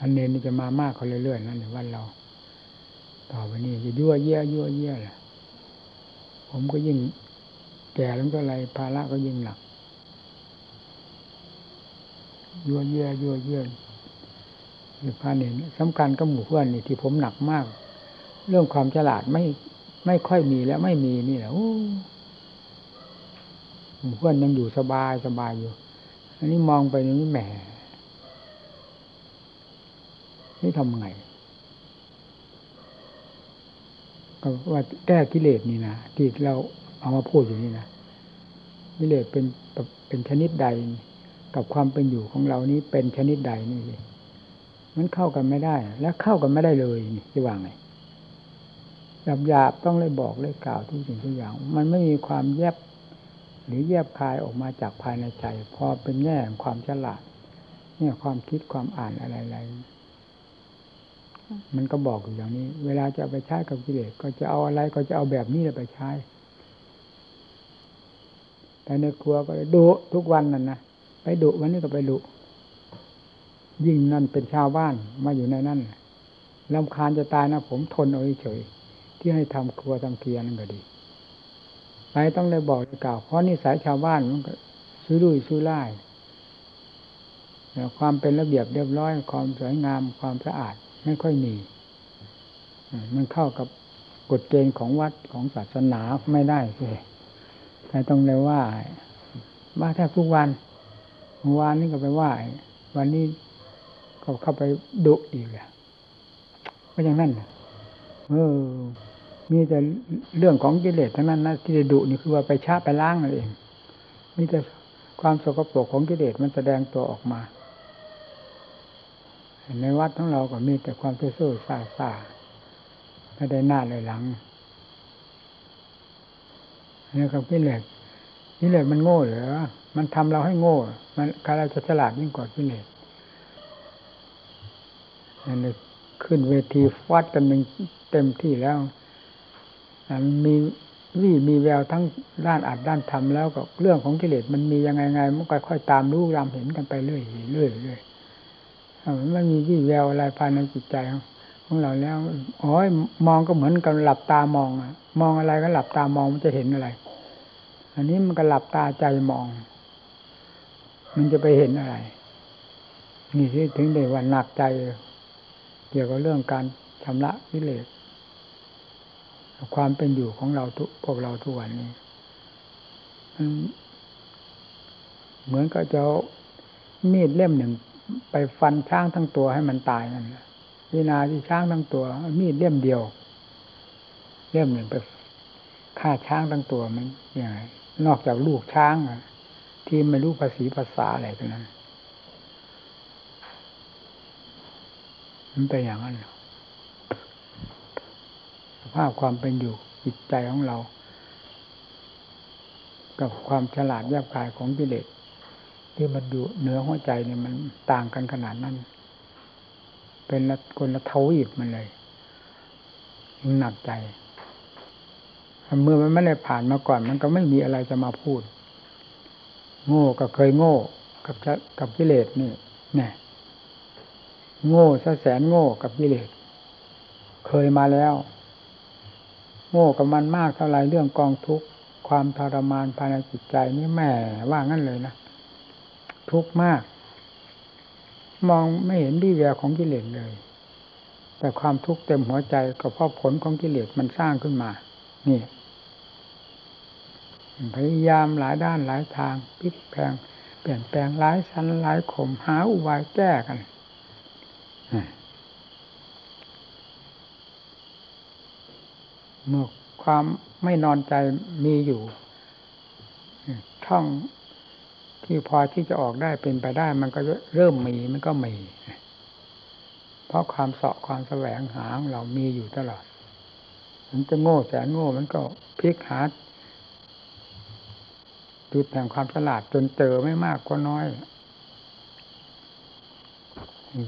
อันเนนี่จะมามากเขาเรื่อยๆนั่นในวันเรา ต่อไปนี้จะยั่วเยี่ยยั่วเยี่ยแหละผมก็ยิ่งแก่แล้วก็อะไรภาระก็ยิ่งหนักยั่วเยี่ยยั่วเยี่ยคือพาเนนสำคัญก็หมู่เพื่อนนี่ที่ผมหนักมาก เรื่องความฉลาดไม่ไม่ค่อยมีแล้วไม่มีนี่แหละหมู่เพื่อนยังอยู่สบายสบายอยู่ อันนี้มองไปนี่แหม นี่ทำไง ก็ว่าแก้กิเลสนี่นะที่เราเอามาพูดอยู่นี่นะกิเลสเป็นเป็นชนิดใด กับความเป็นอยู่ของเรานี้เป็นชนิดใดนี่มันเข้ากันไม่ได้ และเข้ากันไม่ได้เลยนี่จะว่าไงหยาบหยาบต้องเลยบอกเลยกล่าวทุกสิ่งทุกอย่าง มันไม่มีความแยบ หรือแยบคายออกมาจากภายในใจ พอเป็นแง่ของความฉลาดเนี่ยความคิดความอ่านอะไรๆ มันก็บอกอยู่อย่างนี้ เวลาจะไปใช้กับกิเลสก็จะเอาอะไรก็จะเอาแบบนี้ไปใช้ แต่ในครัวก็ดุทุกวันนั่นนะไปดุวันนี้ก็ไปดุยิ่งนั่นเป็นชาวบ้านมาอยู่ในนั่นลำคาญจะตายนะผมทนเอาเฉยที่ให้ทำครัวทำเกียร์นั่นก็ดีไปต้องเลยบอกเลยกล่าว เพราะนิสัยชาวบ้านมันก็ซื้อดุยซื้อไล่ความเป็นระเบียบเรียบร้อยความสวยงามความสะอาด ไม่ค่อยมี มันเข้ากับกฎเกณฑ์ของวัดของศาสนาไม่ได้เลยแต่ต้องเลยว่าว่าแทบทุกวันวันนี้ก็ไปว่าวันนี้ก็เข้าไปดุอีกแหละก็อย่างนั้นเออ มีแต่เรื่องของกิเลสทั้งนั้นนะที่จะดุนี่คือว่าไปชาไปล้างนั่นเองมีแต่ความสกปรกของกิเลสมันแสดงตัวออกมา ในวัดของเราก็มีแต่ความเสื่อซาซาไม่ได้หน้าเลยหลังนี่ครับกิเลสกิเลสมันโง่เหรอมันทำเราให้โง่ มันการเราจะฉลาดยิ่งกว่ากิเลสนั่นเลยขึ้นเวทีฟัดกันหนึ่งเต็มที่แล้วมีวี่มีแววทั้งด้านอัดด้านทำแล้วก็เรื่องของกิเลสมันมียังไงไงมันค่อยๆตามรู้รำเห็นกันไปเรื่อยๆเรื่อยเรื่มันมีวี่แววอะไรภายในจิตใจของเราแล้วอ๋อมองก็เหมือนกับหลับตามองอะมองอะไรก็หลับตามองมันจะเห็นอะไร อันนี้มันก็หลับตาใจมอง มันจะไปเห็นอะไร นี่ที่ถึงได้ว่าหนักใจ เกี่ยวกับเรื่องการชำระกิเลสความเป็นอยู่ของเราทุกพวกเราทุกวันนี้เหมือนกับจะมีดเล่มหนึ่ง ไปฟันช้างทั้งตัวให้มันตายนั่นแหละวินาที่ช้างทั้งตัว มีดเล่มเดียวเล่มหนึ่งไปฆ่าช้างทั้งตัวมันยังไงนอกจากลูกช้างอะที่ไม่รู้ภาษีภาษาอะไรทั้งนั้นมันเป็นอย่างนั้นสภาพความเป็นอยู่จิตใจของเรา กับความฉลาดแยบกายของกิเลส ที่มันอยู่เหนือหัวใจเนี่ยมันต่างกันขนาดนั้น เป็นละคนละเทวีปมันเลยหนักใจเมื่อมันไม่ได้ผ่านมาก่อน มันก็ไม่มีอะไรจะมาพูด โง่ก็เคยโง่ กับกับกิเลสนี่เนี่ยโง่ซะแสนโง่กับกิเลสเคยมาแล้ว โง่กับมันมากเท่าไรเรื่องกองทุกข์ความทรมานภายในจิตใจนี่แหมว่างั้นเลยนะ ทุกข์มาก มองไม่เห็นดีแววของกิเลสเลย แต่ความทุกข์เต็มหัวใจก็เพราะผลของกิเลสมันสร้างขึ้นมา นี่พยายามหลายด้านหลายทางพลิกแปลงเปลี่ยนแปลงหลายชั้นหลายขมหาอุบายแก้กันเมื่อความไม่นอนใจมีอยู่ช่อง ที่พอที่จะออกได้เป็นไปได้ มันก็เริ่มมีมันก็มี เพราะความเสาะความแสวงหาของเรามีอยู่ตลอด มันจะโง่แสนโง่มันก็พลิกหาจุดแห่งความฉลาดจนเจอไม่มากก็น้อย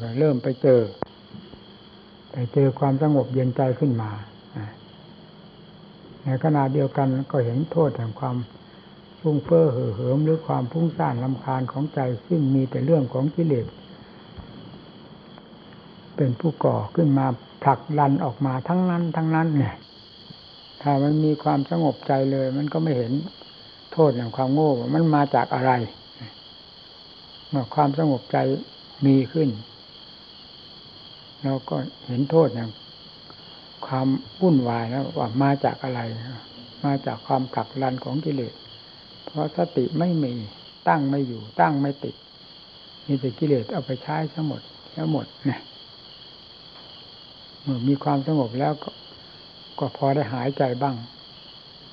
ก็เริ่มไปเจอ ไปเจอความสงบเย็นใจขึ้นมาในขณะเดียวกันก็เห็นโทษแห่งความ ฟุ้งเฟ้อเห่อเหิมหรือความพุ่งซ่านลำคาญของใจ ซึ่งมีแต่เรื่องของกิเลสเป็นผู้ก่อขึ้นมาผลักดันออกมาทั้งนั้น ทั้งนั้นเนี่ยถ้ามันมีความสงบใจเลย มันก็ไม่เห็นโทษอย่งความโง่มันมาจากอะไรเมื่อความสงบใจมีขึ้น เราก็เห็นโทษอย่งความวุ่นวายแล้วว่ามาจากอะไร มาจากความผลักดันของกิเลส เพราะสติไม่มีตั้งไม่อยู่ ตั้งไม่ติดมีแต่กิเลสเอาไปใช้ทั้งหมดทั้งหมดเนี่ยเมื่อมีความสงบแล้วก็ก็พอได้หายใจบ้าง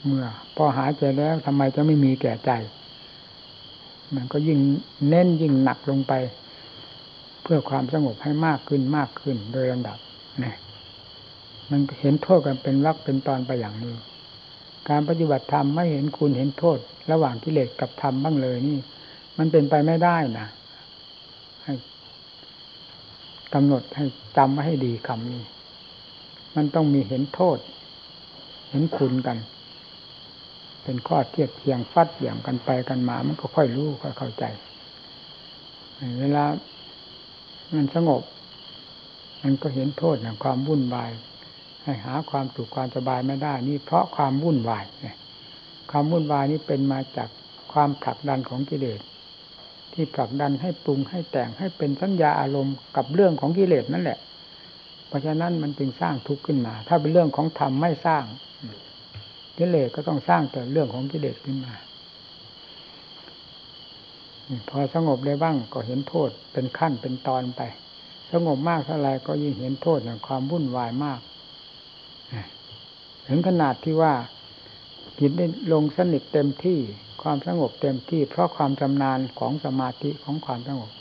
เมื่อ พอหายใจแล้วทำไมจะไม่มีแก่ใจ มันก็ยิ่งเน้นยิ่งหนักลงไป เพื่อความสงบให้มากขึ้นมากขึ้นโดยลำดับเนี่ยมันเห็นโทษกันเป็นวักเป็นตอนไปอย่างนี้ การปฏิบัติธรรมไม่เห็นคุณเห็นโทษ ระหว่างกิเลสกับธรรมบ้างเลยนี่ มันเป็นไปไม่ได้นะให้กำหนดให้จำไว้ให้ดีคำนี้ มันต้องมีเห็นโทษ เห็นคุณกัน เป็นข้อเทียบเทียงฟัดเหยี่ยงกันไปกันมา มันก็ค่อยรู้ค่อยเข้าใจ เวลามันสงบ มันก็เห็นโทษอย่างความวุ่นวาย ห้หาความสุขความสบายไม่ได้นี่เพราะความวุ่นวายความวุ่นวายนี้เป็นมาจากความผลักดันของกิเลสที่ผลักดันให้ปรุงให้แต่งให้เป็นสัญญาอารมณ์กับเรื่องของกิเลสนั่นแหละ เพราะฉะนั้นมันจึงสร้างทุกข์ขึ้นมา ถ้าเป็นเรื่องของธรรมไม่สร้างกิเลสก็ต้องสร้างแต่เรื่องของกิเลสขึ้นมาพอสงบได้บ้างก็เห็นโทษเป็นขั้นเป็นตอนไป สงบมากเท่าไรก็ยิ่งเห็นโทษอย่างความวุ่นวายมาก ถึงขนาดที่ว่าจิตได้ลงสนิทเต็มที่ความสงบเต็มที่ เพราะความชำนาญของสมาธิของความสงบ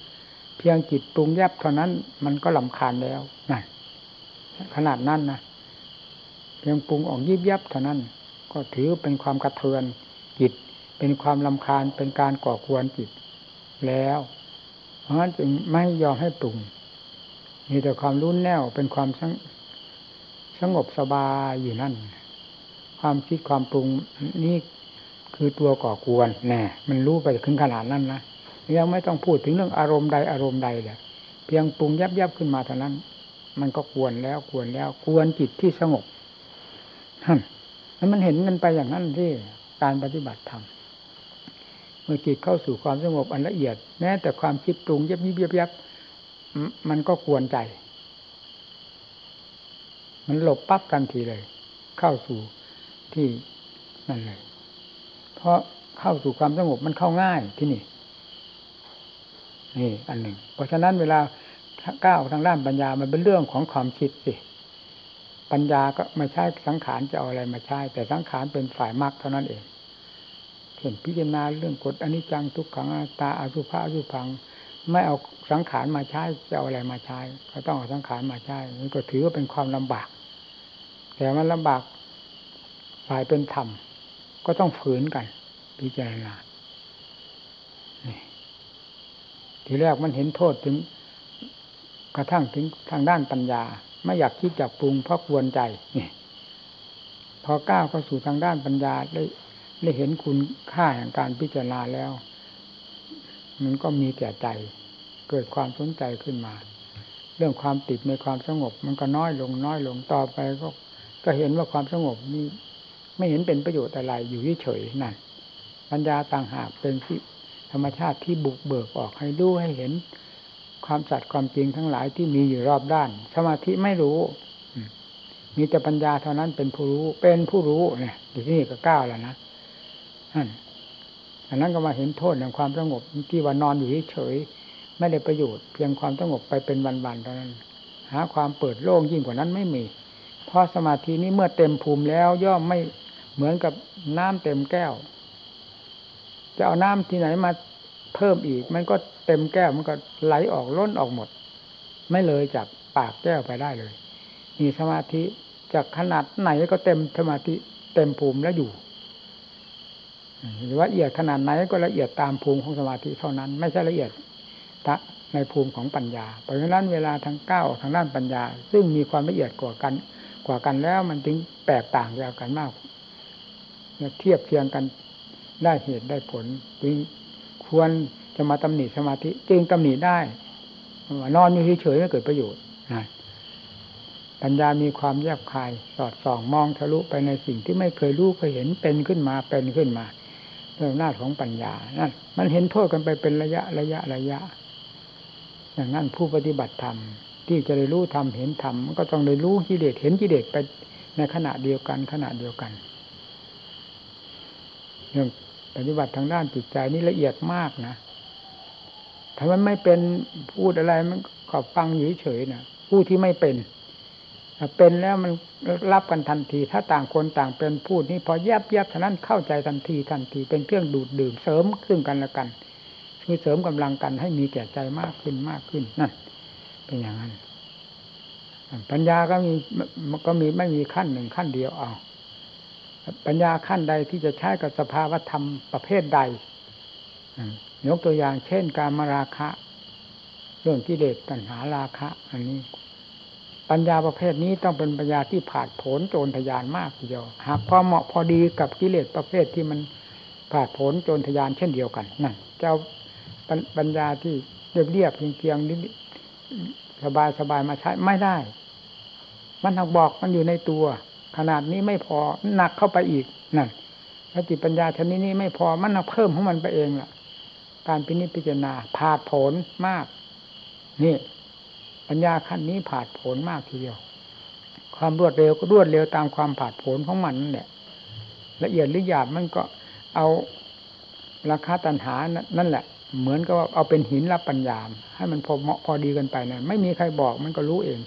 เพียงจิตปรุงแยบเท่านั้นมันก็ลำคาญแล้วนั่นขนาดนั้นนะเพียงปรุงออกยิบยับเท่านั้น ก็ถือเป็นความกระเทือนจิต เป็นความลำคาญเป็นการก่อควรจิตแล้ว เพราะฉะนั้นจึงไม่ยอมให้ปรุงมีแต่ความรุนแน่วเป็นความ สงบสบายอยู่นั่น ความคิดความปรุงนี่คือตัวก่อกวนแน่มันรู้ไปถึงขนาดนั้นนะยังไม่ต้องพูดถึงเรื่องอารมณ์ใดอารมณ์ใดเลยเพียงปรุงยับยับขึ้นมาเท่านั้น มันก็กวนแล้วกวนแล้วกวนจิตที่สงบท่านแล้วมันเห็นกันไปอย่างนั้นที่การปฏิบัติธรรมเมื่อจิตเข้าสู่ความสงบอันละเอียด แม้แต่ความคิดปรุงยับยิบยับยับมันก็กวนใจ มันหลบปั๊บทันทีเลย เข้าสู่ที่นั่นเลย เพราะเข้าสู่ความสงบมันเข้าง่ายที่นี่ นี่ อันหนึ่ง เพราะฉะนั้นเวลาก้าวทางด้านปัญญามันเป็นเรื่องของความคิดสิ ปัญญาก็ไม่ใช่สังขารจะเอาอะไรมาใช้ แต่สังขารเป็นฝ่ายมรรคเท่านั้นเองเห็นพิจารณาเรื่องกฎอนิจจังทุกขังตาอสุภะอสุพัง ไม่เอาสังขารมาใช้จะเอาอะไรมาใช้ ก็ต้องเอาสังขารมาใช้นี่ก็ถือว่าเป็นความลำบาก แต่มันลำบากฝ่ายเป็นธรรม ก็ต้องฝืนกัน พิจารณาทีแรกมันเห็นโทษถึง กระทั่งถึงทางด้านปัญญา ไม่อยากคิดจับปรุงเพราะกวนใจนี่พอก้าวเข้าสู่ทางด้านปัญญาได้ได้เห็นคุณค่าแห่งการพิจารณาแล้ว มันก็มีแก่ใจ เกิดความสนใจขึ้นมา เรื่องความติดในความสงบ มันก็น้อยลงน้อยลงต่อไปก็ ก็เห็นว่าความสงบนี้ ไม่เห็นเป็นประโยชน์อะไรอยู่เฉยๆนั่นปัญญาต่างหากเป็นที่ธรรมชาติที่บุกเบิกออกให้ดูให้เห็นความสัตย์ความจริงทั้งหลายที่มีอยู่รอบด้าน สมาธิไม่รู้ มีแต่ปัญญาเท่านั้นเป็นผู้รู้ เป็นผู้รู้เนี่ยอยู่ที่นี่ก็ก้าวแล้วนะอันนั้นก็มาเห็นโทษในความสงบที่ว่านอนอยู่เฉยไม่ได้ประโยชน์ เพียงความสงบไปเป็นวันๆเท่านั้น หาความเปิดโล่งยิ่งกว่านั้นไม่มี เพราะสมาธินี้เมื่อเต็มภูมิแล้วย่อมไม่เหมือนกับน้ำเต็มแก้ว จะเอาน้ำที่ไหนมาเพิ่มอีก มันก็เต็มแก้วมันก็ไหลออกล้นออกหมด ไม่เลยจากปากแก้วไปได้เลยมีสมาธิจากขนาดไหนก็เต็มสมาธิเต็มภูมิแล้วอยู่หรือว่าละเอียดขนาดไหนก็ละเอียดตามภูมิของสมาธิเท่านั้น ไม่ใช่ละเอียดในภูมิของปัญญาเพราะฉะนั้นเวลาทางก้าวทางด้านปัญญา ซึ่งมีความละเอียดกว่ากัน กว่ากันแล้วมันถึงแตกต่างกันมากเทียบเทียงกันได้เหตุได้ผลจึงควรจะมาตำหนิสมาธิจึงตำหนิได้นอนอยู่เฉยๆไม่เกิดประโยชน์นะปัญญามีความแยบคาย สอดส่องมองทะลุไปในสิ่งที่ไม่เคยรู้เคยเห็นเป็นขึ้นมาเป็นขึ้นมาเรื่องหน้าของปัญญานั่นมันเห็นโทษกันไปเป็นระยะระยะระยะอย่างนั้นผู้ปฏิบัติธรรม ที่จะได้รู้ธรรมเห็นธรรมมันก็ต้องได้รู้กิเลสเห็นกิเลสไปในขณะเดียวกันขณะเดียวกันเรื่องปฏิบัติทางด้านจิตใจนี่ละเอียดมากนะถ้ามันไม่เป็นพูดอะไรมันก็ฟังอยู่เฉยๆนะผู้ที่ไม่เป็นเป็นแล้วมันรับกันทันที ถ้าต่างคนต่างเป็นพูดนี่พอแยบแยบเท่านั้นเข้าใจทันทีทันทีเป็นเครื่องดูดดื่มเสริมซึ่งกันและกัน คือเสริมกำลังกันให้มีแก่ใจมากขึ้นมากขึ้นนั่น เป็นอย่างนั้น ปัญญาก็มีก็มีไม่มีขั้นหนึ่งขั้นเดียวเอา ปัญญาขั้นใดที่จะใช้กับสภาวธรรมประเภทใดยกตัวอย่างเช่น การมาราคะ เรื่องกิเลสตัณหาราคะ อันนี้ ปัญญาประเภทนี้ต้องเป็นปัญญาที่ผาดผนโจรทยานมากทีเดียวหากพอเหมาะพอดีกับกิเลสประเภทที่มันผาดผนโจรทยานเช่นเดียวกันนั่นเจ้าปัญญาที่เรียบเรียบเพียงเพียงนี้ สบายสบายมาใช้ไม่ได้ มันหักบอกมันอยู่ในตัว ขนาดนี้ไม่พอหนักเข้าไปอีกนั่นสติปัญญาชนิดนี้ไม่พอมันเพิ่มของมันไปเองล่ะ การพินิจพิจารณาผาดผลมาก นี่ ปัญญาขั้นนี้ผาดผลมากทีเดียว ความรวดเร็วก็รวดเร็วตามความผาดผลของมันนั่นแหละละเอียดหรือหยาบมันก็เอาราคาตันหานั่นแหละ เหมือนกับเอาเป็นหินรับปัญญาให้มันพอเหมาะพอดีกันไปนะไม่มีใครบอกมันก็รู้เอง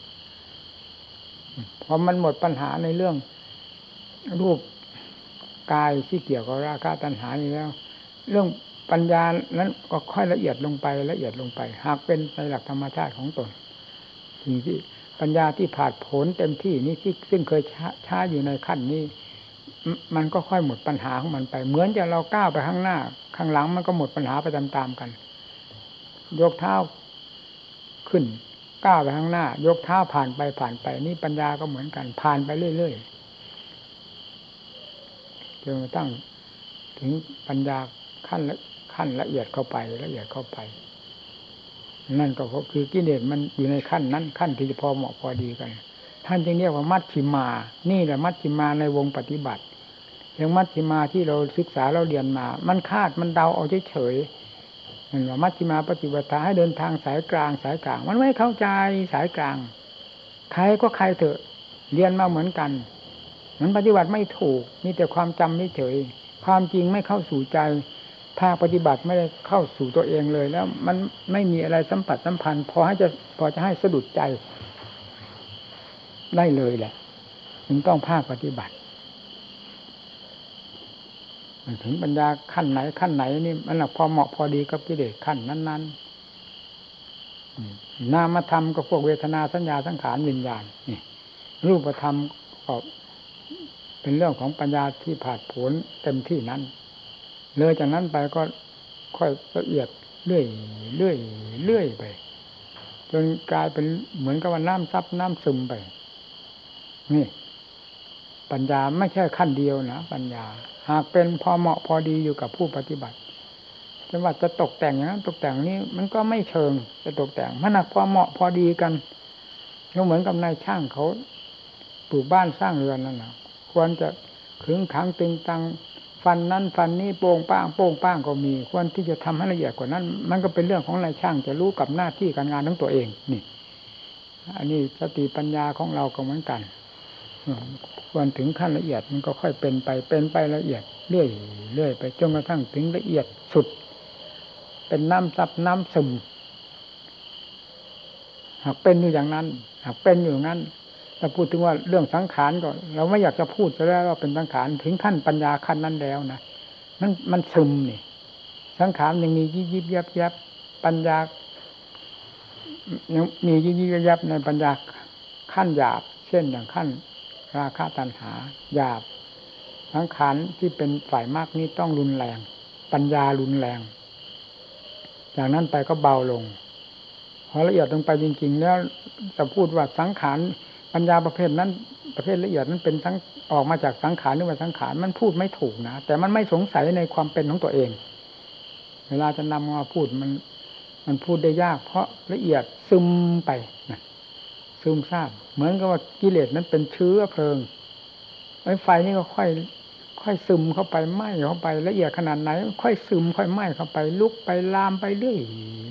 พอมันหมดปัญหาในเรื่อง รูปกายที่เกี่ยวกับราคะตัณหานี้แล้ว เรื่องปัญญานั้นก็ค่อยละเอียดลงไปละเอียดลงไป หากเป็นในหลักธรรมชาติของตนสิ่งที่ปัญญาที่ผ่าผลเต็มที่นี้ที่ซึ่งเคยช้าอยู่ในขั้นนี้ มันก็ค่อยหมดปัญหาของมันไป เหมือนจะเราก้าวไปข้างหน้า ข้างหลังมันก็หมดปัญหาไปตามๆกัน ยกเท้าขึ้นก้าวไปข้างหน้า ยกเท้าผ่านไปผ่านไป นี่ปัญญาก็เหมือนกัน ผ่านไปเรื่อยๆจนตั้งถึงปัญญาขั้นละขั้นละเอียดเข้าไปละเอียดเข้าไป นั่นก็คือกิเลสมันอยู่ในขั้นนั้นขั้นที่จะพอเหมาะพอดีกัน ท่านจึงเรียกว่ามัชชิมา นี่แหละมัชชิมาในวงปฏิบัติ อย่างมัชชิมาที่เราศึกษาเราเรียนมา มันคาดมันเดาเอาเฉยเห็นว่ามัชฌิมาปฏิบัติให้เดินทางสายกลางสายกลาง มันไม่เข้าใจสายกลาง ใครก็ใครเถอะ เรียนมาเหมือนกัน มันปฏิบัติไม่ถูก มีแต่ความจำไม่เฉยความจริงไม่เข้าสู่ใจภาคปฏิบัติไม่ได้เข้าสู่ตัวเองเลยแล้ว มันไม่มีอะไรสัมผัสสัมพันธ์พอให้จะพอจะให้สะดุดใจ ได้เลยแหละถึงต้องภาคปฏิบัติ ถึงปัญญาขั้นไหนขั้นไหนนี่มันพอเหมาะพอดีกับกิเลสขั้นนั้นๆนามธรรมก็พวกเวทนาสัญญาสังขารวิญญาณนี่รูปธรรมก็เป็นเรื่องของปัญญาที่ผาดผลเต็มที่นั้นเลยจากนั้นไปก็ค่อยละเอียดเรื่อยเรื่อยเรื่อยไป จนกลายเป็นเหมือนกับว่าน้ำซับน้ำซึมไป นี่ ปัญญาไม่ใช่ขั้นเดียวนะปัญญา หากเป็นพอเหมาะพอดีอยู่กับผู้ปฏิบัติจะว่าจะตกแต่งอย่างนั้นตกแต่งนี้มันก็ไม่เชิงจะตกแต่งมันหนักพอเหมาะพอดีกันก็เหมือนกับนายช่างเขาปลูกบ้านสร้างเรือนนั่นแหละควรจะขึงขังตึงตังฟันนั้นฟันนี้โป่งป้างโป่งป้างก็มี ควรที่จะทำให้ละเอียดกว่านั้น มันก็เป็นเรื่องของนายช่างจะรู้กับหน้าที่การงานของตัวเองนี่ อันนี้สติปัญญาของเราก็เหมือนกัน วรถึงขั้นละเอียดมันก็ค่อยเป็นไปเป็นไปละเอียดเรื่อยเรื่อยไปจนกระทั่งถึงละเอียดสุด เป็นน้ำซับน้ำซึมหากเป็นอยู่อย่างนั้น หากเป็นอยู่งั้นถ้าพูดถึงว่าเรื่องสังขารก็ เราไม่อยากจะพูดจะแล้วว่าเป็นสังขารถึงขั้นปัญญาขั้นนั้นแล้วนะมันมันซึมนี่ สังขารยังมียิบยิบยับยับปัญญายังมียิบยิบยับยับในปัญญาขั้นหยาบ เช่นอย่างขั้น ราคะตัณหาหยาบสังขารที่เป็นฝ่ายมากนี้ต้องรุนแรง ปัญญารุนแรง จากนั้นไปก็เบาลงพอละเอียดลงไปจริง ๆ แล้วจะพูดว่าสังขารปัญญาประเภทนั้น ประเภทละเอียดนั้นเป็นทั้งออกมาจากสังขารหรือว่าสังขารมันพูดไม่ถูกนะแต่มันไม่สงสัยในความเป็นของตัวเอง เวลาจะนำมาพูดมัน มันพูดได้ยาก เพราะละเอียดซึมไปนะ ซึมซาบเหมือนกับว่ากิเลสนั้นเป็นเชื้อเพลิงไอ้ไฟนี่ก็ค่อย ค่อยซึมเข้าไปไหม้เข้าไปละเอียดขนาดไหน ค่อยซึมค่อยไหม้เข้าไป ลุกไปลามไปเรื่อย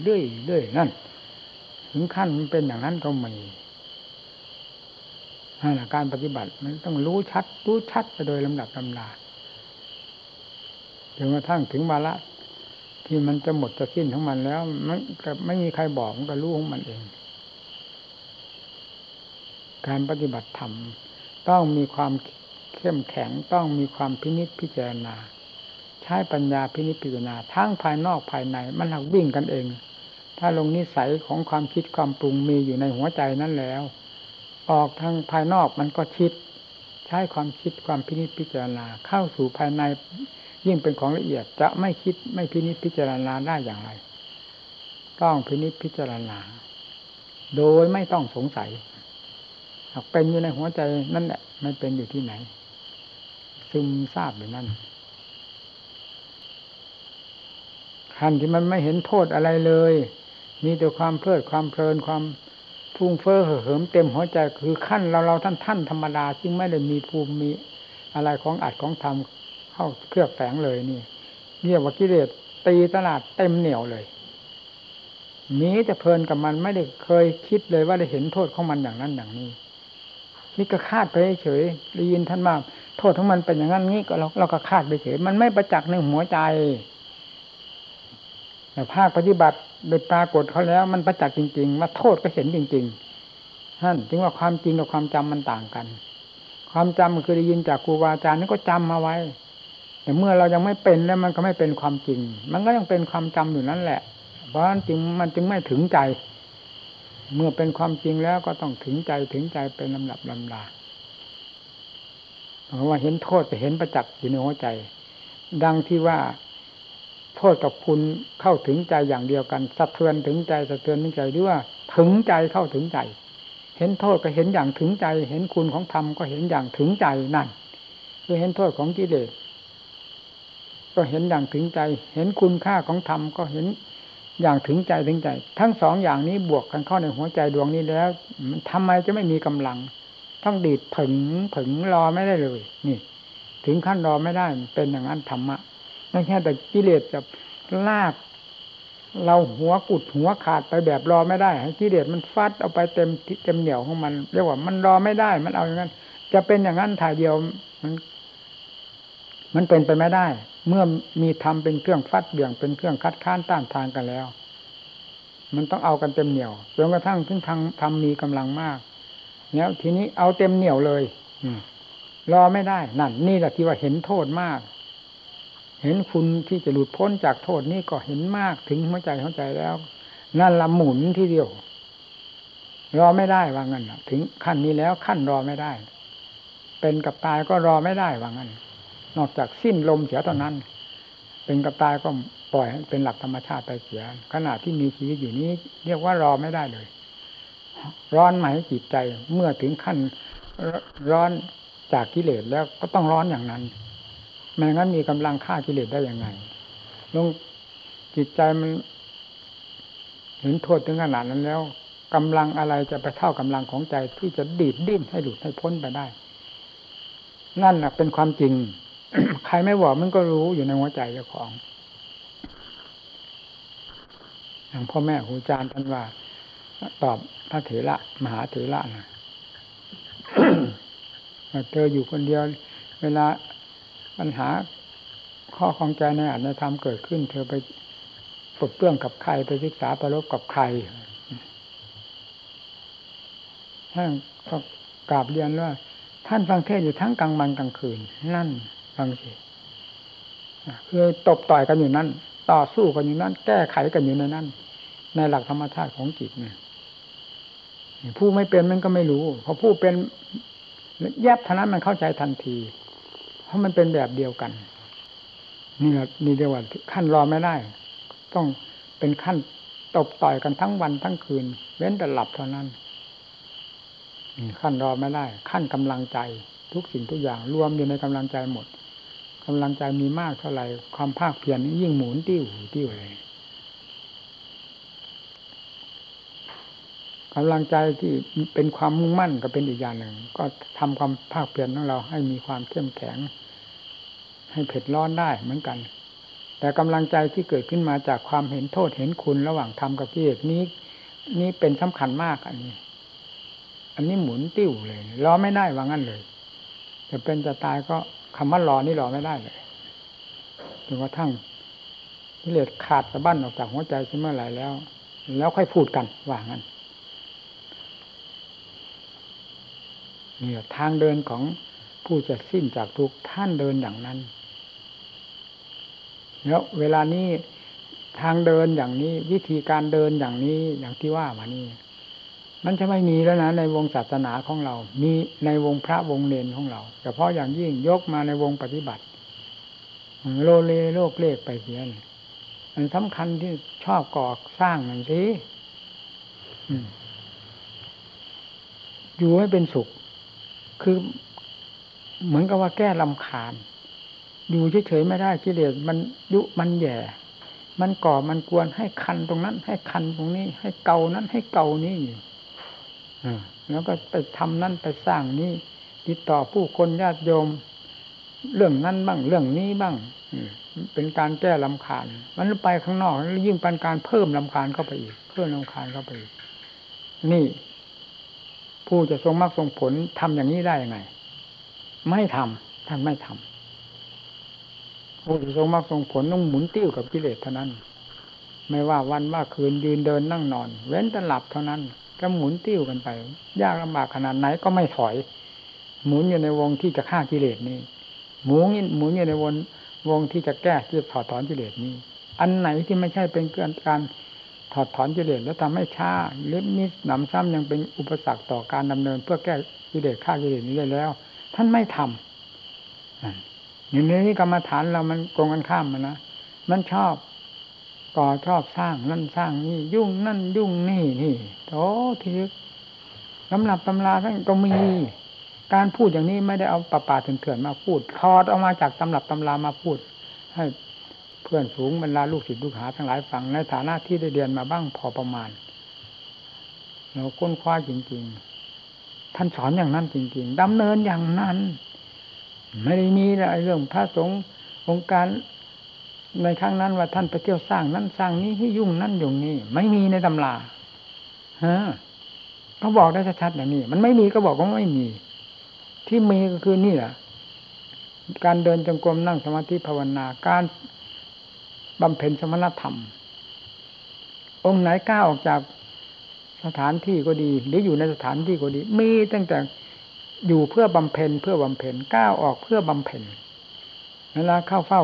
เรื่อยเรื่อยนั่น ถึงขั้นมันเป็นอย่างนั้นก็มีนั่นแหละการปฏิบัติมันต้องรู้ชัด รู้ชัดไปโดยลำดับลำดาจนกระทั่งถึงวาระที่มันจะหมดจะสิ้นของมันแล้ว มันไม่มีใครบอกมันก็รู้ของมันเอง การปฏิบัติธรรม ต้องมีความเข้มแข็งต้องมีความพินิจพิจารณา ใช้ปัญญาพินิจพิจารณาทั้งภายนอกภายในมันหักวิ่งกันเอง ถ้าลงนิสัยของความคิดความปรุงมีอยู่ในหัวใจนั้นแล้ว ออกทางภายนอกมันก็คิด ใช้ความคิดความพินิจพิจารณาเข้าสู่ภายในยิ่งเป็นของละเอียดจะไม่คิดไม่พินิจพิจารณาได้อย่างไร ต้องพินิจพิจารณา โดยไม่ต้องสงสัย หากเป็นอยู่ในหัวใจนั่นแหละไม่เป็นอยู่ที่ไหน ซึมทราบอยู่นั่นขั้นที่มันไม่เห็นโทษอะไรเลย มีแต่ความเพลิดความเพลินความพุ่งเฟ้อเหิมเต็มหัวใจคือขั้นเราเราท่านท่านธรรมดา ซึ่งไม่ได้มีภูมิมีอะไรของอัดของทำเข้าเครือบแฝงเลยนี่เรียกว่ากิเลสตีตลาดเต็มเหนียวเลยมีแต่เพลินกับมันไม่ได้เคยคิดเลยว่าได้เห็นโทษของมันอย่างนั้นอย่างนี้ นี่ก็คาดไปเฉยได้ยินท่านมาโทษของมันเป็นอย่างนั้นนี้ก็เราเราก็คาดไปเฉย มันไม่ประจักษ์ในหัวใจแต่ภาคปฏิบัติโดยปรากฏเขาแล้ว มันประจักษ์จริงๆว่าโทษก็เห็นจริงๆท่านจึงว่าความจริงกับความจำมันต่างกัน ความจำมันคือได้ยินจากครูบาอาจารย์นี่ก็จำมาไว้แต่เมื่อเรายังไม่เป็นแล้วมันก็ไม่เป็นความจริง มันก็ยังเป็นความจำอยู่นั่นแหละ เพราะฉะนั้นจึงมันจึงไม่ถึงใจ เมื่อเป็นความจริงแล้วก็ต้องถึงใจถึงใจเป็นลำดับลำดาเพราะว่าเห็นโทษจะเห็นประจักษ์อยู่ในหัวใจ ดังที่ว่าโทษกับคุณเข้าถึงใจอย่างเดียวกันสะเทือนถึงใจสะเทือนถึงใจหรือว่าถึงใจเข้าถึงใจ เห็นโทษก็เห็นอย่างถึงใจ เห็นคุณของธรรมก็เห็นอย่างถึงใจนั่น คือเห็นโทษของกิเลสก็เห็นอย่างถึงใจ เห็นคุณค่าของธรรมก็เห็น อย่างถึงใจถึงใจ ทั้งสองอย่างนี้บวกกันเข้าในหัวใจดวงนี้แล้วทำไมจะไม่มีกำลัง ต้องดีดผึงผึงรอไม่ได้เลย นี่ ถึงขั้นรอไม่ได้เป็นอย่างนั้นธรรมะไม่แค่แต่กิเลสจะลาก เราหัวกุดหัวขาดไปแบบรอไม่ได้ให้กิเลสมันฟัดเอาไปเต็มเต็มเหนียวของมันเรียกว่ามันรอไม่ได้ มันเอาอย่างนั้น จะเป็นอย่างนั้นถ่ายเดียวมัน มันเป็นไปไม่ได้ เมื่อมีธรรมเป็นเครื่องฟัดเบี่ยงเป็นเครื่องคัดค้านต้านทานกันแล้ว มันต้องเอากันเต็มเหนียวจนกระทั่งถึงทางธรรมมีกำลังมากแล้วทีนี้เอาเต็มเหนียวเลย อืรอไม่ได้ นั่น นี่แหละที่ว่าเห็นโทษมาก เห็นคุณที่จะหลุดพ้นจากโทษนี่ก็เห็นมากถึงหัวใจหัวใจแล้ว นั่นละหมุนที่เดียว รอไม่ได้ว่างั้นถึงขั้นนี้แล้วขั้นรอไม่ได้ เป็นกับตายก็รอไม่ได้ว่างั้น นอกจากสิ้นลมเสียเท่านั้น เป็นกับตายก็ปล่อยเป็นหลักธรรมชาติไปเสีย ขณะที่มีชีวิตอยู่นี้ เรียกว่ารอไม่ได้เลย ร้อนไหมจิตใจเมื่อถึงขั้นร้อนจากกิเลสแล้วก็ต้องร้อนอย่างนั้นไม่งั้นมีกำลังฆ่ากิเลสได้ยังไงลงจิตใจมันเห็นโทษถึงขนาดนั้นแล้วกำลังอะไรจะไปเท่ากำลังของใจที่จะดีดดิ้นให้หลุดให้พ้นไปได้ นั่นแหะเป็นความจริง รไม่บอกมันก็รู้อยู่ในหัวใจเจ้าของอย่างพ่อแม่ครูอาจารย์ท่านว่า ตอบพระเถระมหาเถระนะเธออยู่คนเดียว เวลาปัญหาข้อของใจในอัตในธรรมเกิดขึ้น เธอไปปดเปื้องกับใครไปศึกษาประลบกับใครท่านก็กราบเรียนว่า ท่านฟังเทศอยู่ทั้งกลางวันกลางคืน นั่น ฟังสิคือตบต่อยกันอยู่นั่น ต่อสู้กันอยู่นั่น แก้ไขกันอยู่ในนั้นในหลักธรรมชาติของจิตเนี่ยผู้ไม่เป็นมันก็ไม่รู้พอผู้เป็นแยบเท่านั้นมันเข้าใจทันที เพราะมันเป็นแบบเดียวกัน นี่แหละนี่เรียกว่าขั้นรอไม่ได้ ต้องเป็นขั้นตบต่อยกันทั้งวันทั้งคืน เว้นแต่หลับเท่านั้นขั้นรอไม่ได้ ขั้นกำลังใจ ทุกสิ่งทุกอย่างรวมอยู่ในกำลังใจหมด กำลังใจมีมากเท่าไหร่ ความภาคเพียรนี้ยิ่งหมุนติ้วติ้วเลยกำลังใจที่เป็นความมุ่งมั่นก็เป็นอีกอย่างหนึ่ง ก็ทำความภาคเพียรของเราให้มีความเข้มแข็ง ให้เผ็ดร้อนได้เหมือนกัน แต่กำลังใจที่เกิดขึ้นมาจากความเห็นโทษเห็นคุณระหว่างธรรมกับกิเลสนี้ นี้เป็นสำคัญมากอันนี้ อันนี้หมุนติ้วเลยรอไม่ได้ว่างั้นเลยจะเป็นจะตายก็ คำว่ารอนี่รอไม่ได้เลยจนกระทั่งกิเลสขาดสะบั้นออกจากหัวใจเมื่อไหร่แล้ว แล้วค่อยพูดกันว่างั้นนี่ทางเดินของผู้จะสิ้นจากทุกท่านเดินอย่างนั้น แล้วเวลานี้ทางเดินอย่างนี้ วิธีการเดินอย่างนี้อย่างที่ว่ามานี่ มันจะไม่มีแล้วนะในวงศาสนาของเรา มีในวงพระวงเนนของเราเฉพาะอย่างยิ่งยกมาในวงปฏิบัติ โลเลโลกเลกไปเสียมันสำคัญที่ชอบก่อสร้างนั่นสิอยู่ให้เป็นสุข คือเหมือนกับว่าแก้ลำคาญ อยู่เฉยๆไม่ได้กิเลสมันยุมันแย่ มันก่อมันกวนให้คันตรงนั้น ให้คันตรงนี้ ให้เกานั้นให้เกานี้อยู่ แล้วก็ไปทำนั่นไปสร้างนี้ติดต่อผู้คนญาติโยม เรื่องนั้นบ้างเรื่องนี้บ้างเป็นการแก้ลำคาญมันไปข้างนอกยิ่งเป็นการเพิ่มลำคาญเข้าไปอีก เพิ่มลำคาญเข้าไปอีกนี่ ผู้จะทรงมรรคทรงผลทำอย่างนี้ได้ยังไง ไม่ทำท่านไม่ทำผู้จะทรงมรรคทรงผลต้องหมุนติ้วกับกิเลสเท่านั้น ไม่ว่าวันว่าคืนยืนเดินนั่งนอน เว้นแต่หลับเท่านั้น ก็หมุนติ้วกันไป ยากลำบากขนาดไหนก็ไม่ถอย หมุนอยู่ในวงที่จะฆ่ากิเลสนี้หมุนหมุนอยู่ในวงวงที่จะแก้ที่จะถอดถอนกิเลสนี้ อันไหนที่ไม่ใช่เป็นการถอดถอนกิเลสแล้วทำให้ช้าเล็บมิดหนำซ้ำยังเป็นอุปสรรคต่อการดำเนิน เพื่อแก้กิเลสฆ่ากิเลสนี้ได้แล้ว ท่านไม่ทำอย่างนี้กรรมฐานเรามันกงกันข้ามมันนะมันชอบ ก่อชอบสร้างนั่นสร้างนี่ยุ่งนั่นยุ่งนี่นี่โอ้ทีสำหรับตำราท่านก็มี การพูดอย่างนี้ไม่ได้เอาป่าป่าเถื่อนมาพูดทอดออกมาจากตำรับตำรามาพูด ให้เพื่อนสูงบรรดาลูกศิษย์ลูกหาทั้งหลายฟังในฐานะที่ได้เรียนมาบ้างพอประมาณเราค้นคว้าจริง ๆ ท่านสอนอย่างนั้นจริง ๆดำเนินอย่างนั้น ไม่ได้มีอะไรเรื่องพระสงฆ์องค์การ ในครั้งนั้นว่าท่านไปเที่ยวสร้างนั้นสร้างนี้ให้ยุ่งนั่นยุ่งนี้ไม่มีในตำราฮะเขาบอกได้ชัดๆอย่างนี้มันไม่มีก็บอกว่าไม่มี ที่มีก็คือนี่แหละการเดินจงกรมนั่งสมาธิภาวนาการบำเพ็ญสมณธรรม องค์ไหนก้าวออกจากสถานที่ก็ดี หรืออยู่ในสถานที่ก็ดี มีตั้งแต่อยู่เพื่อบำเพ็ญเพื่อบำเพ็ญก้าวออกเพื่อบำเพ็ญเวลาเข้าเฝ้า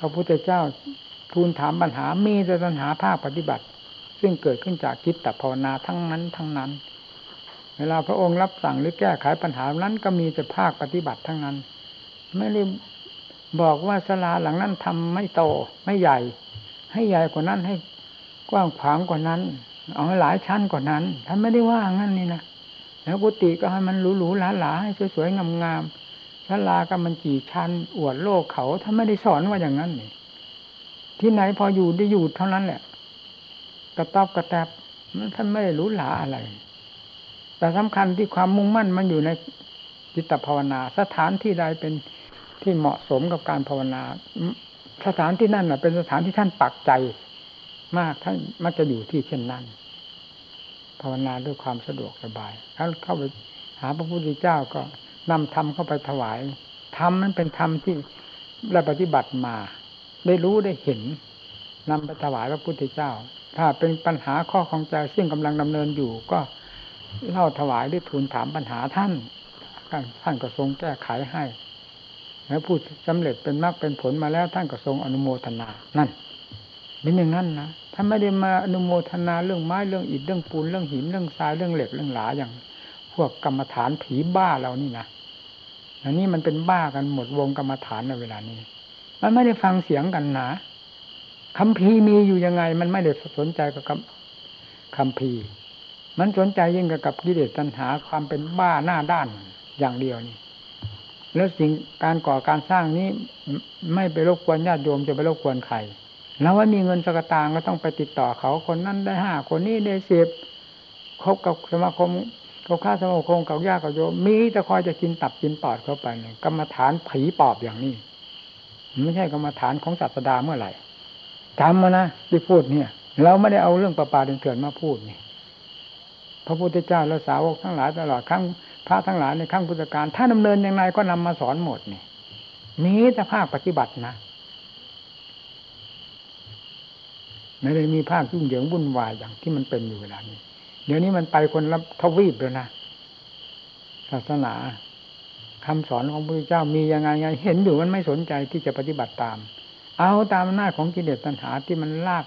พระพุทธเจ้าทูลถามปัญหามีแต่ปัญหาภาคปฏิบัติ ซึ่งเกิดขึ้นจากจิดแตตภาวนาทั้งนั้นทั้งนั้น เวลาพระองค์รับสั่งหรือแก้ไขปัญหานั้นก็มีแต่ภาคปฏิบัติทั้งนั้น ไม่ได้บอกว่าสลาหลังนั้นทำไม่โตไม่ใหญ่ ให้ใหญ่กว่านั้นให้กว้างขวางกว่านั้นเอาหลายชั้นกว่านั้นท่านไม่ได้ว่างั้นนี่นะแล้วกุฏิก็ให้มันหรูๆหลาๆให้สวยๆงามๆ สลาก็มันกี่ชั้น อวดโลกเขาท่านไม่ได้สอนว่าอย่างนั้นนี่ที่ไหนพออยู่ได้อยู่เท่านั้นแหละ กระต๊อบกระแตบท่านไม่ได้รู้หลาอะไร แต่สำคัญที่ความมุ่งมั่นมันอยู่ในจิตภาวนา สถานที่ใดเป็นที่เหมาะสมกับการภาวนา สถานที่นั่นเป็นสถานที่ท่านปักใจมากท่านมักจะอยู่ที่เช่นนั้น ภาวนาด้วยความสะดวกสบายท่านเข้าไปหาพระพุทธเจ้าก็ นำธรรมเข้าไปถวายธรรมนั้นเป็นธรรมที่เราปฏิบัติมา ได้รู้ได้เห็นนำไปถวายพระพุทธเจ้า ถ้าเป็นปัญหาข้อของใจซึ่งกำลังดำเนินอยู่ก็เล่าถวายหรือทูลถามปัญหาท่าน ท่านก็ทรงแก้ไขให้แล้วพูดสำเร็จเป็นมรรคเป็นผลมาแล้ว ท่านก็ทรงอนุโมทนา นั่นเป็นอย่างนั้นนะท่านไม่ได้มาอนุโมทนาเรื่องไม้เรื่องอิฐเรื่องปูนเรื่องหินเรื่องทรายเรื่องเหล็กเรื่องหลาอย่าง พวกกรรมฐานผีบ้าเรานี่นะ อันนี้มันเป็นบ้ากันหมดวงกรรมฐานในเวลานี้ มันไม่ได้ฟังเสียงกันนะคำพีมีอยู่ยังไง มันไม่ได้สนใจกับคำพีมันสนใจยิ่งกับกิเลสตัณหาความเป็นบ้าหน้าด้านอย่างเดียวนี่ แล้วสิ่งการก่อการสร้างนี้ ไม่ไปรบกวนญาติโยมจะไปรบกวนใครแล้วว่ามีเงินสกตางก็ต้องไปติดต่อเขาคนนั้นได้ห้าคนนี้ได้สิบคบกับสมาคม เขาฆ่าสมาคมกับญาติกับโยมมีแต่คอยจะกินตับกินปอดเข้าไปเนี่ยกรรมฐานผีปอบอย่างนี้ไม่ใช่กรรมฐานของศาสดาเมื่อไหร่จำมานะที่พูดเนี่ย เราไม่ได้เอาเรื่องประปาเถื่อนมาพูดนี่พระพุทธเจ้าและสาวกทั้งหลายตลอดครั้งพระทั้งหลายในครั้งพุทธกาลถ้าดำเนินอย่างไรก็นำมาสอนหมดนี่มีแต่ภาคปฏิบัตินะไม่ได้มีภาคยุ่งเหยิงวุ่นวายอย่างที่มันเป็นอยู่เวลานี้ ดี๋ยวนี้มันไปคนละทวีปเลยนะศาสนาคำสอนของพระพุทธเจ้ามียังไงไง เห็นอยู่มันไม่สนใจที่จะปฏิบัติตาม เอาตามหน้าของกิเลสตัณหาที่มันลาก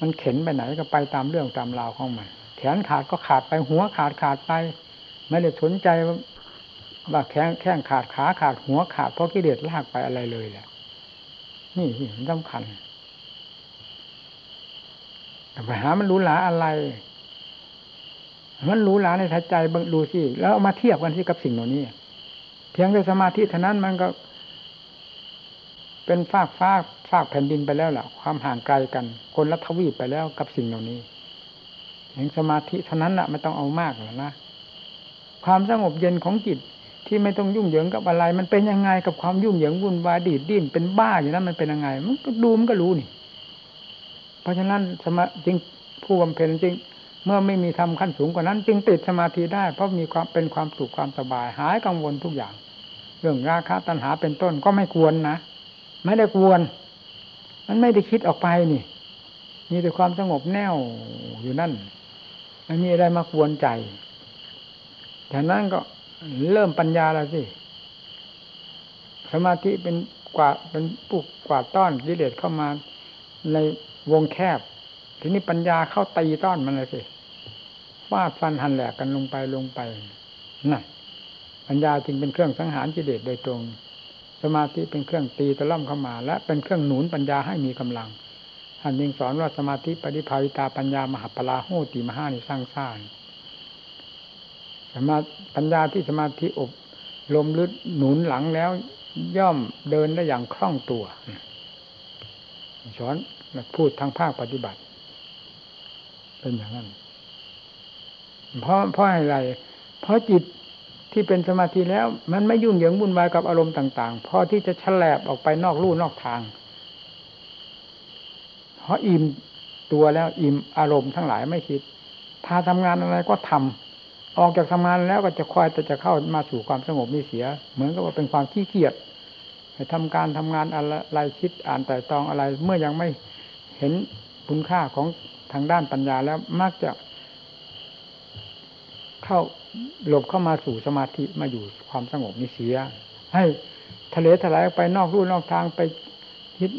มันเข็นไปไหนก็ไปตามเรื่องตามราวของมันแขนขาดก็ขาดไปหัวขาดขาดไป ไม่ได้สนใจว่าแข้งแข้งขาดขาขาดหัวขาดเพราะกิเลสลากไปอะไรเลยแหละนี่สำคัญไปหามันรู้หลาอะไร มันรู้หลาในทัใจดูสิแล้วเอามาเทียบกันที่กับสิ่งเหล่านี้ เพียงแต่สมาธิเท่านั้นมันก็ เป็นฟากฟ้าฟากแผ่นดินไปแล้วล่ะ ความห่างไกลกัน คนละทวีปไปแล้วกับสิ่งเหล่านี้เพียงสมาธิเท่านั้นแหละไม่ต้องเอามากหรอกนะความสงบเย็นของจิตที่ไม่ต้องยุ่งเหยิงกับอะไร มันเป็นยังไงกับความยุ่งเหยิงวุ่นวายดีดดิ้นเป็นบ้าอย่างนั้นมันเป็นยังไง มันก็ดูมันก็รู้นี่ เพราะฉะนั้นสมาจึงผู้บำเพ็ญจริง เมื่อไม่มีทำขั้นสูงกว่านั้น จึงติดสมาธิได้ เพราะมีความเป็นความสุขความสบาย หายกังวลทุกอย่าง เรื่องราคะตัณหาเป็นต้นก็ไม่ควรนะไม่ได้ควร มันไม่ได้คิดออกไปนี่ มีแต่ความสงบแน่วอยู่นั่นไม่มีอะไรมากวนใจจากนั้นก็เริ่มปัญญาแล้วสิสมาธิเป็นกว่าเป็นปุกกว่าต้อนกิเลสเข้ามาในวงแคบ ทีนี้ปัญญาเข้าตีต้อนมันเลยสิ ฟาดฟันหันแหลกกันลงไปลงไปนั่นปัญญาจึงเป็นเครื่องสังหารกิเลสโดยตรง สมาธิเป็นเครื่องตีตะล่อมเข้ามา และเป็นเครื่องหนุนปัญญาให้มีกำลังท่านยิงสอนว่าสมาธิปฏิภาวิตาปัญญามหาปลาโหติมหานิสร้างสร้างสมาปัญญาที่สมาธิอบลมลึดหนุนหลังแล้วย่อมเดินได้อย่างคล่องตัวสอนพูดทางภาคปฏิบัติ เป็นอย่างนั้น เพราะเพราะอะไร เพราะจิตที่เป็นสมาธิแล้ว มันไม่ยุ่งเหยิงวุ่นวายกับอารมณ์ต่างๆ พอที่จะฉลบออกไปนอกลู่นอกทาง เพราะอิ่มตัวแล้วอิ่มอารมณ์ทั้งหลายไม่คิด ถ้าทำงานอะไรก็ทำออกจากทำงานแล้วก็จะคอยแต่จะเข้ามาสู่ความสงบนี่เสีย เหมือนกับว่าเป็นความขี้เกียจไปทำการทำงานอะไรคิดอ่านแต่ตองอะไร เมื่อยังไม่เห็นคุณค่าของทางด้านปัญญาแล้วมักจะ เข้าหลบเข้ามาสู่สมาธิมาอยู่ความสงบนิเสีย ให้ทะเลถลายไปนอกรูนอกทางไปคิด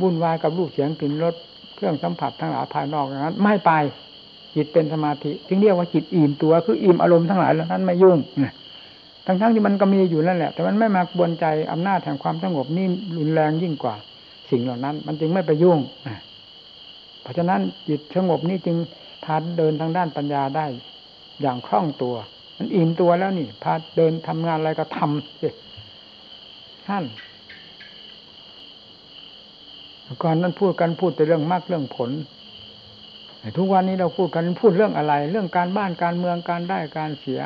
วุ่นวายกับรูปเสียงกลิ่นรสเครื่องสัมผัสทั้งหลายภายนอกอย่างนั้น ไม่ไปจิตเป็นสมาธิจึงเรียกว่าจิตอิ่มตัวคืออิ่มอารมณ์ทั้งหลายแล้วนั้นไม่ยุ่งทั้งๆทที่มันก็มีอยู่นั่นแหละ แต่มันไม่มากวนใจอำนาจแห่งความสงบนี่รุนแรงยิ่งกว่า สิ่งเหล่านั้น มันจึงไม่ไปยุ่งเพราะฉะนั้นจิตสงบนี่จึงพาเดินทางด้านปัญญาได้ อย่างคล่องตัว มันอิ่มตัวแล้วนี่ พาเดินทำงานอะไรก็ทำสิท่านก่อนนั้นพูดกันพูดแต่เรื่องมากเรื่องผลทุกวันนี้เราพูดกันพูดเรื่องอะไร เรื่องการบ้านการเมืองการได้การเสีย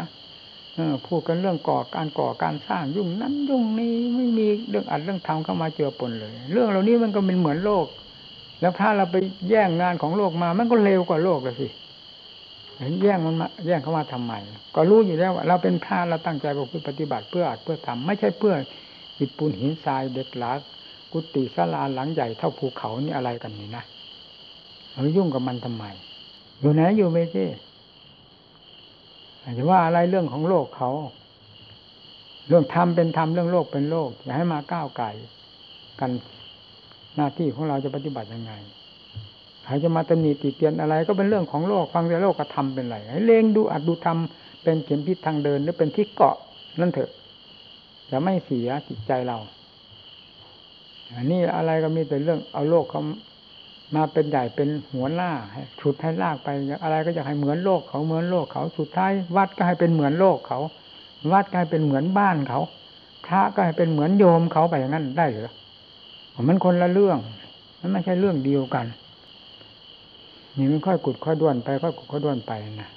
พูดกันเรื่องก่อการก่อการสร้างยุ่งนั้นยุ่งนี้ไม่มีเรื่องอัดเรื่องทำเข้ามาเจือปนเลย เรื่องเหล่านี้มันก็เป็นเหมือนโลก แล้วถ้าเราไปแย่งงานของโลกมา มันก็เร็วกว่าโลกเลยสิ แย่งมันมาแย่งเข้ามาทำไมก็รู้อยู่แล้วว่าเราเป็นพระเราตั้งใจปฏิบัติเพื่ออัดเพื่อทำไม่ใช่เพื่ออิดปูนหินทรายเด็กหลากุฏิศาลาหลังใหญ่เท่าภูเขานี่อะไรกันนี่นะเรายุ่งกับมันทำไมอยู่ไหนอยู่ไม่ใช่จะว่าอะไรเรื่องของโลกเขา เรื่องธรรมเป็นธรรมเรื่องโลกเป็นโลกอย่าให้มาก้าวไก่กันหน้าที่ของเราจะปฏิบัติยังไง ครจะมาตำหนิติเตียนอะไร ก็เป็นเรื่องของโลกฟังแต่โลกกระทำเป็นไรให้เลงดูอัดดูทำเป็นเข็มพิษทางเดินหรือเป็นที่เกาะนั่นเถอะจะไม่เสียจิตใจเราอันนี้อะไรก็มีแต่เรื่องเอาโลกเขามาเป็นใหญ่เป็นหัวหน้าฉุดให้ลากไปอะไรก็อยากให้เหมือนโลกเขาเหมือนโลกเขาสุดท้ายวัดก็ให้เป็นเหมือนโลกเขา วัดก็ให้เป็นเหมือนบ้านเขาพระก็ให้เป็นเหมือนโยมเขาไปอย่างนั้นได้หรือมันคนละเรื่อง มันไม่ใช่เรื่องเดียวกัน นี่มันค่อยกุดค่อยด้วนไปค่อยกุดค่อยด้วนไปนะ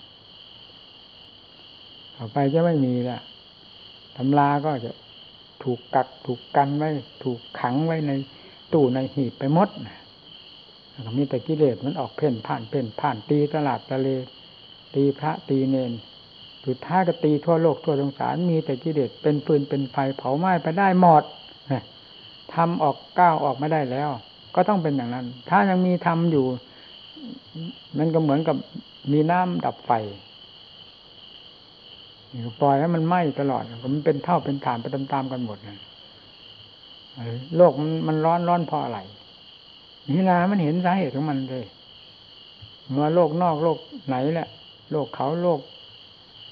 ต่อไปจะไม่มีละตำราก็จะถูกกักถูกกันไว้ ถูกขังไว้ในตู้ในหีบไปหมดนะมีแต่กิเลสมันออกเพ่นผ่านเพ่นผ่านตีตลาดตะเล ตีพระตีเนนสุดท้ายก็ตีทั่วโลกทั่วสงสารมีแต่กิเลสเป็นฟืนเป็นไฟเผาไหม้ไปได้หมดทำออกก้าวออกไม่ได้แล้ว ก็ต้องเป็นอย่างนั้น ถ้ายังมีทำอยู่ มันก็เหมือนกับมีน้ำดับไฟปล่อยให้มันไหม้ตลอดมันเป็นเท่าเป็นฐานไปตามๆกันหมดนะโลกมันมันร้อนร้อนเพราะอะไรนี่นะมันเห็นสาเหตุของมันเลยเมื่อโลกนอกโลกไหนแหละ โลกเขาโลก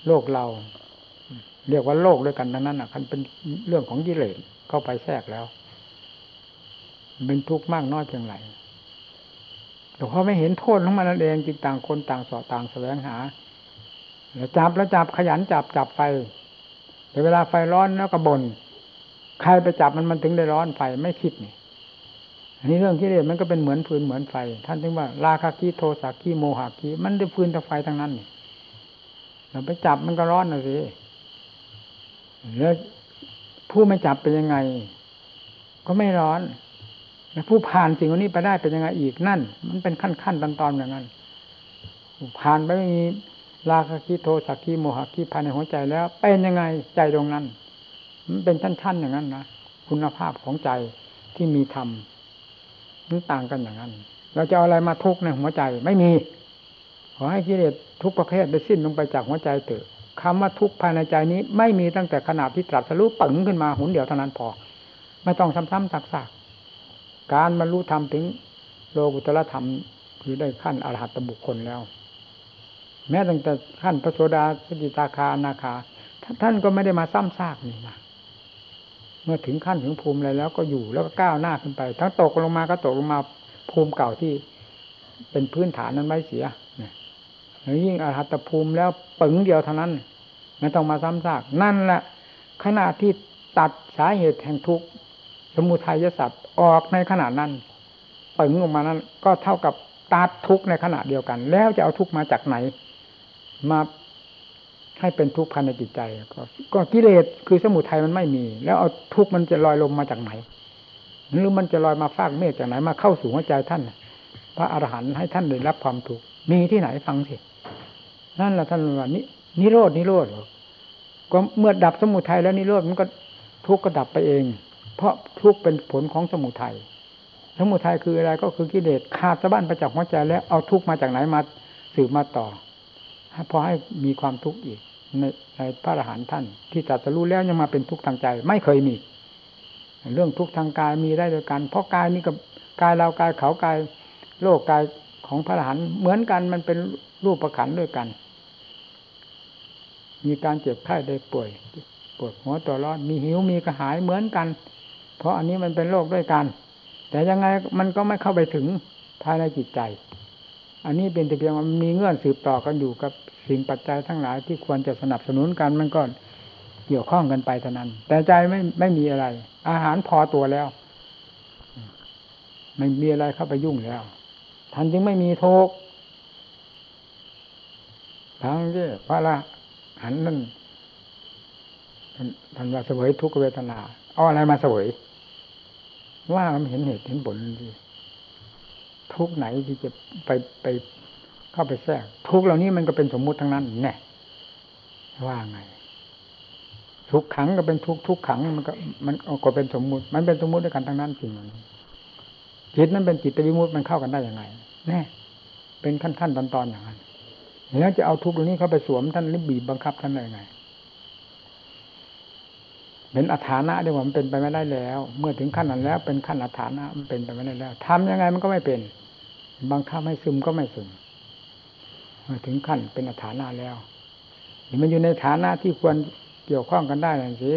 โลกเรา เรียกว่าโลกด้วยกันดังนั้นอะคันเป็นเรื่องของกิเลสเข้าไปแทรกแล้ว เป็นทุกข์มากน้อยเพียงไร แต่พอไม่เห็นโทษของมันเองจึงต่างคนต่างสอต่างแสวงหาแล้วจับแล้วจับขยันจับจับไฟแต่เวลาไฟร้อนแล้วก็บน่นใครไปจับมันมันถึงได้ร้อนไฟไม่คิดนี่อันนี้เรื่องที่เรียมันก็เป็นเหมือนฟืนเหมือนไฟ ท่านถึงว่าราคาคีโทสาคีโมหาคีมันได้ฟืนกับไฟทั้งนั้นนี่เราไปจับมันก็ร้อนนะสิแล้วผู้ไม่จับเป็นยังไง ก็ไม่ร้อน ผู้ผ่านสิ่งนี้ไปได้เป็นยังไงอีกนั่น มันเป็นขั้นขั้นตอนตอนอย่างนั้น ผ่านไปไม่มีราคะคิโทสักขีโมหะคิภายในหัวใจแล้ว เป็นยังไงใจตรงนั้น มันเป็นชั้นๆอย่างนั้นนะคุณภาพของใจที่มีธรรมมันต่างกันอย่างนั้น เราจะเอาอะไรมาทุกข์ในหัวใจไม่มี ขอให้กิเลสทุกประเภทได้สิ้นลงไปจากหัวใจเถอะคำว่าทุกข์ภายในใจนี้ ไม่มีตั้งแต่ขนาดที่ตรัสรู้ปึงขึ้นมาหุนเดียวเท่านั้นพอ ไม่ต้องซ้ำๆซักๆ การบรรลุธรรมถึงโลกุตละธรรมคือได้ขั้นอรหัตบุคคลแล้ว แม้ตั้งแต่ขั้นพระโสดาสกิตาคานาคา ท่านก็ไม่ได้มาซ้ำซากนี่นะเมื่อถึงขั้นถึงภูมิอะไรแล้วก็อยู่แล้วก็ก้าวหน้าขึ้นไป ทั้งตกลงมาก็ตกลงมาภูมิเก่าที่เป็นพื้นฐานนั้นไม่เสียเนี่ยยิ่งอรหัตภูมิแล้วปึงเดียวเท่านั้นไม่ต้องมาซ้ำซากนั่นแหละขณะที่ตัดสาเหตุแห่งทุกข์ สมุทัยสัตว์ออกในขณะนั้นปึงออกมานั้น ก็เท่ากับตัดทุกในขณะเดียวกัน แล้วจะเอาทุกมาจากไหน มาให้เป็นทุกข์ภายในจิตใจก็ก็กิเลสคือสมุทัยมันไม่มี แล้วเอาทุกข์มันจะลอยลงมาจากไหนหรือมันจะลอยมาฟากเมฆจากไหนมาเข้าสู่หัวใจท่านพระอรหันต์ให้ท่านได้รับความทุกข์มีที่ไหนฟังสินั่นแหละท่านว่านินิโรดนิโรธก็เมื่อดับสมุทัยแล้วนิโรธมันก็ทุกข์ก็ดับไปเอง เพราะทุกข์เป็นผลของสมุทัยสมุทัยคืออะไรก็คือกิเลสขาดสะบั้นไปจากหัวใจแล้วเอาทุกข์มาจากไหนมาสืบมาต่อพอให้มีความทุกข์อีกในในพระอรหันต์ท่าน ที่ตรัสรู้แล้วยังมาเป็นทุกข์ทางใจ ไม่เคยมี เรื่องทุกข์ทางกายมีได้โดยกันเพราะกายนี้กับกายเรากายเขากายโลกกายของพระอรหันต์เหมือนกันมันเป็นรูปประขันด้วยกัน มีการเจ็บไข้ได้ป่วยปวดหัวตัวร้อนมีหิวมีกระหายเหมือนกัน เพราะอันนี้มันเป็นโรคด้วยกัน แต่ยังไงมันก็ไม่เข้าไปถึงภายในจิตใจ อันนี้เป็นแต่เพียงมันมีเงื่อนสืบต่อกันอยู่กับสิ่งปัจจัยทั้งหลายที่ควรจะสนับสนุนกันมันก็เกี่ยวข้องกันไปเท่านั้น แต่ใจไม่ไม่มีอะไร อาหารพอตัวแล้ว ไม่มีอะไรเข้าไปยุ่งแล้วท่านจึงไม่มีโทกทั้งที่พระละหันนั่นท่านว่าเสวยทุกเวทนา เอาอะไรมาเสวย ว่ามันเห็นเหตุเห็นผลดีทุกไหนที่จะไปไปเข้าไปแทรกทุกเหล่านี้มันก็เป็นสมมุติทั้งนั้นแน่ว่าไง ทุกขังก็เป็นทุกทุกขังมันก็ มันก็เป็นสมมุติ มันเป็นสมมุติด้วยกันทั้งนั้นจริงจิตนั้นเป็นจิตวิมุตติมันเข้ากันได้ยังไงแน่เป็นขั้นขั้นตอนตอนอย่างนั้นแล้วจะเอาทุกเหล่านี้เข้าไปสวมท่านหรือบีบบังคับท่านได้ยังไง เป็นอัฐานะเดียวมันเป็นไปไม่ได้แล้ว เมื่อถึงขั้นนั้นแล้ว เป็นขั้นอัฐานะมันเป็นไปไม่ได้แล้วทำยังไงมันก็ไม่เป็นบางคับให้ซึมก็ไม่ซึมมาถึงขั้นเป็นฐานะแล้วนี่มันอยู่ในฐานะที่ควรเกี่ยวข้องกันได้น่สิ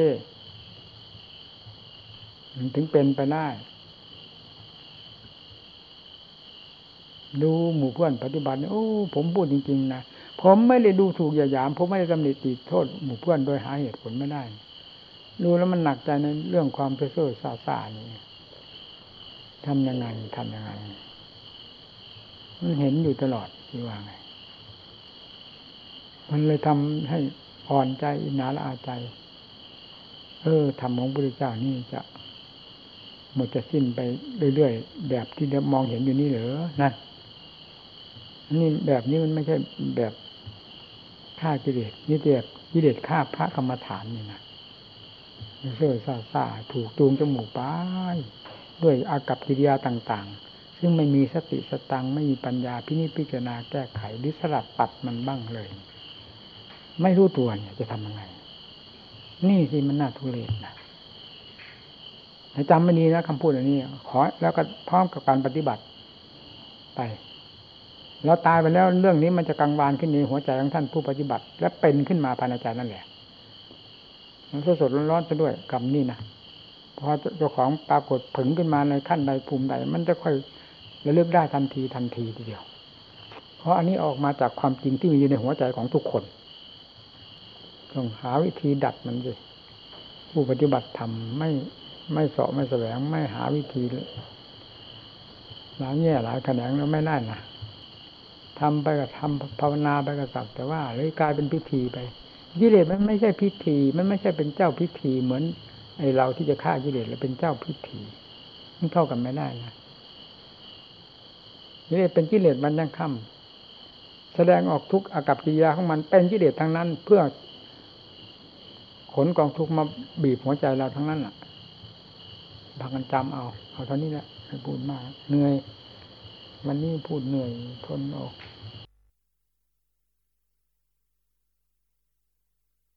มันถึงเป็นไปได้ ดูหมู่เพื่อนปฏิบัติโอ้ผมพูดจริง ๆ นะผมไม่ได้ดูถูกอย่าหยาม ผมไม่ได้ตำหนิติโทษหมู่เพื่อนโดยหาเหตุผลไม่ได้ ดูแล้วมันหนักใจในเรื่องความเพ้อเซ่อซาซานี่ทำยังไงทำยังไง มันเห็นอยู่ตลอดที่ว่าไง มันเลยทำให้อ่อนใจอินาละอาใจ เออธรรมของพระเจ้านี่จะหมดจะสิ้นไปเรื่อยๆ แบบที่มองเห็นอยู่นี่เหรอนั่นนี่แบบนี้มันไม่ใช่แบบฆ่ากิเลสนี่แบบกิเลสฆ่าพระกรรมฐานนี่นะ เสื่อซาซาถูกจูงจมูกไปด้วยอากับกิริยาต่าง ๆ ซึ่งไม่มีสติสตังไม่มีปัญญาพินิจพิจารณาแก้ไขหรือสลัดปัดมันบ้างเลย ไม่รู้ตัวเนี่ยจะทำยังไง นี่สิมันน่าทุเรศนะจำไม่ดีนะคำพูดอันนี้ ขอแล้วก็พร้อมกับการปฏิบัติไปเราตายไปแล้วเรื่องนี้มันจะกังวานขึ้นในหัวใจของท่านผู้ปฏิบัติ และเป็นขึ้นมาภายในใจนั่นแหละ สดสดร้อนๆซะด้วยกรรมนี่นะพอเจ้าของปรากฏผึ่งขึ้นมาในขั้นใดภูมิใดมันจะค่อยระลึกได้ทันทีทันทีทีเดียว เพราะอันนี้ออกมาจากความจริงที่มีอยู่ในหัวใจของทุกคนต้องหาวิธีดัดมันเลยผู้ปฏิบัติทำไม่ไม่เสาะไม่แสวงไม่หาวิธีหลายแง่หลายแขนงแล้วไม่ได้นะทำไปก็ทำภาวนาไปก็สักแต่ว่าหรือกลายเป็นพิธีไป กิเลสมันไม่ใช่พิธี มันไม่ใช่เป็นเจ้าพิธีเหมือนไอเราที่จะฆ่ากิเลสแล้วเป็นเจ้าพิธีมันเข้ากันไม่ได้นะกิเลสเป็นกิเลสมันยังค่ำแสดงออกทุกอากับกิริยาของมันเป็นกิเลสทั้งนั้น เพื่อ ขนกองทุกมาบีบหัวใจเราทั้งนั้นแหละพักกันจำเอา เอาเท่านี้แหละไม่พูดมากเหนื่อย วันนี้พูดเหนื่อยทนออก